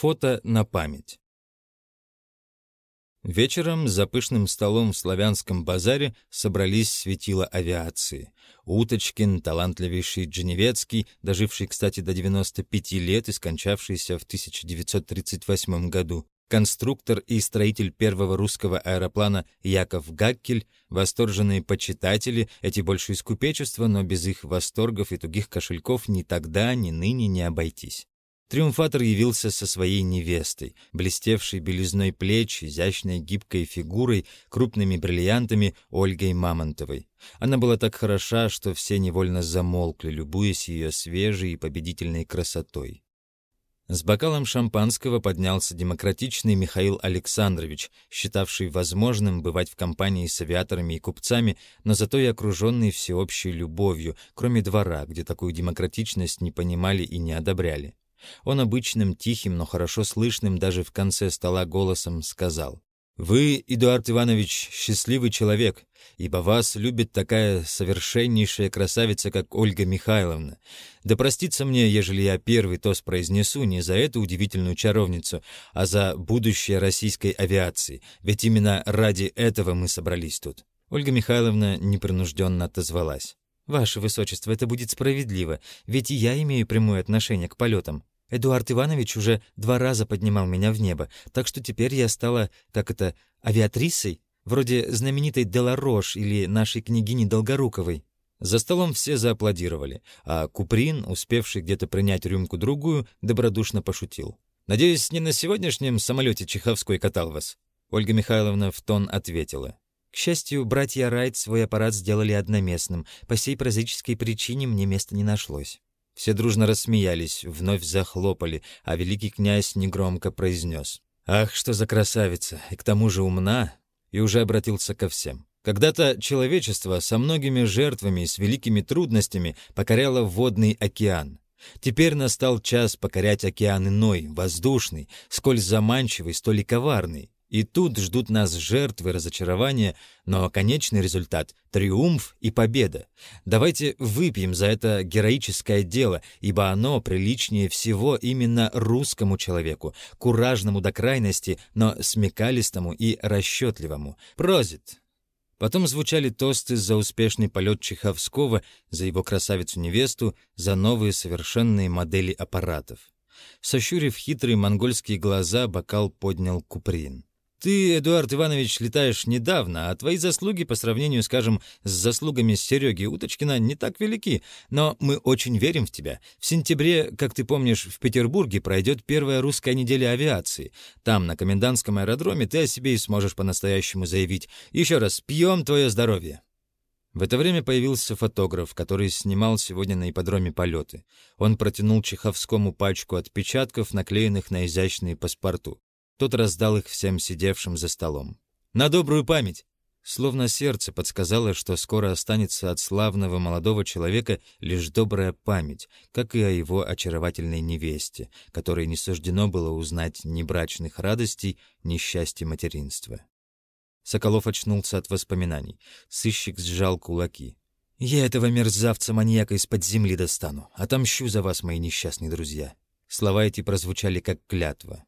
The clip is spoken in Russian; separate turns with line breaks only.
Фото на память. Вечером за пышным столом в славянском базаре собрались светила авиации. Уточкин, талантливейший Дженевецкий, доживший, кстати, до 95 лет и скончавшийся в 1938 году, конструктор и строитель первого русского аэроплана Яков Гаккель, восторженные почитатели, эти больше из купечества, но без их восторгов и тугих кошельков ни тогда, ни ныне не обойтись. Триумфатор явился со своей невестой, блестевшей белизной плеч, изящной гибкой фигурой, крупными бриллиантами Ольгой Мамонтовой. Она была так хороша, что все невольно замолкли, любуясь ее свежей и победительной красотой. С бокалом шампанского поднялся демократичный Михаил Александрович, считавший возможным бывать в компании с авиаторами и купцами, но зато и окруженный всеобщей любовью, кроме двора, где такую демократичность не понимали и не одобряли. Он обычным, тихим, но хорошо слышным даже в конце стола голосом сказал. «Вы, Эдуард Иванович, счастливый человек, ибо вас любит такая совершеннейшая красавица, как Ольга Михайловна. Да простится мне, ежели я первый тост произнесу не за эту удивительную чаровницу, а за будущее российской авиации, ведь именно ради этого мы собрались тут». Ольга Михайловна непринужденно отозвалась. «Ваше Высочество, это будет справедливо, ведь и я имею прямое отношение к полетам. Эдуард Иванович уже два раза поднимал меня в небо, так что теперь я стала, как это, авиатрисой, вроде знаменитой Деларош или нашей княгини Долгоруковой». За столом все зааплодировали, а Куприн, успевший где-то принять рюмку-другую, добродушно пошутил. «Надеюсь, не на сегодняшнем самолете Чеховской катал вас?» Ольга Михайловна в тон ответила. К счастью, братья Райт свой аппарат сделали одноместным. По сей прозаической причине мне места не нашлось. Все дружно рассмеялись, вновь захлопали, а великий князь негромко произнес. «Ах, что за красавица! И к тому же умна!» И уже обратился ко всем. Когда-то человечество со многими жертвами и с великими трудностями покоряло водный океан. Теперь настал час покорять океан иной, воздушный, сколь заманчивый, столь и коварный. И тут ждут нас жертвы, разочарования, но конечный результат — триумф и победа. Давайте выпьем за это героическое дело, ибо оно приличнее всего именно русскому человеку, куражному до крайности, но смекалистому и расчетливому. Прозит! Потом звучали тосты за успешный полет Чеховского, за его красавицу-невесту, за новые совершенные модели аппаратов. Сощурив хитрые монгольские глаза, бокал поднял Куприн. Ты, Эдуард Иванович, летаешь недавно, а твои заслуги по сравнению, скажем, с заслугами Сереги Уточкина не так велики, но мы очень верим в тебя. В сентябре, как ты помнишь, в Петербурге пройдет первая русская неделя авиации. Там, на комендантском аэродроме, ты о себе и сможешь по-настоящему заявить. Еще раз, пьем твое здоровье. В это время появился фотограф, который снимал сегодня на ипподроме полеты. Он протянул Чеховскому пачку отпечатков, наклеенных на изящные паспорту. Тот раздал их всем сидевшим за столом. «На добрую память!» Словно сердце подсказало, что скоро останется от славного молодого человека лишь добрая память, как и о его очаровательной невесте, которой не суждено было узнать ни брачных радостей, ни счастья материнства. Соколов очнулся от воспоминаний. Сыщик сжал кулаки. «Я этого мерзавца-маньяка из-под земли достану. Отомщу за вас, мои несчастные друзья». Слова эти прозвучали как клятва.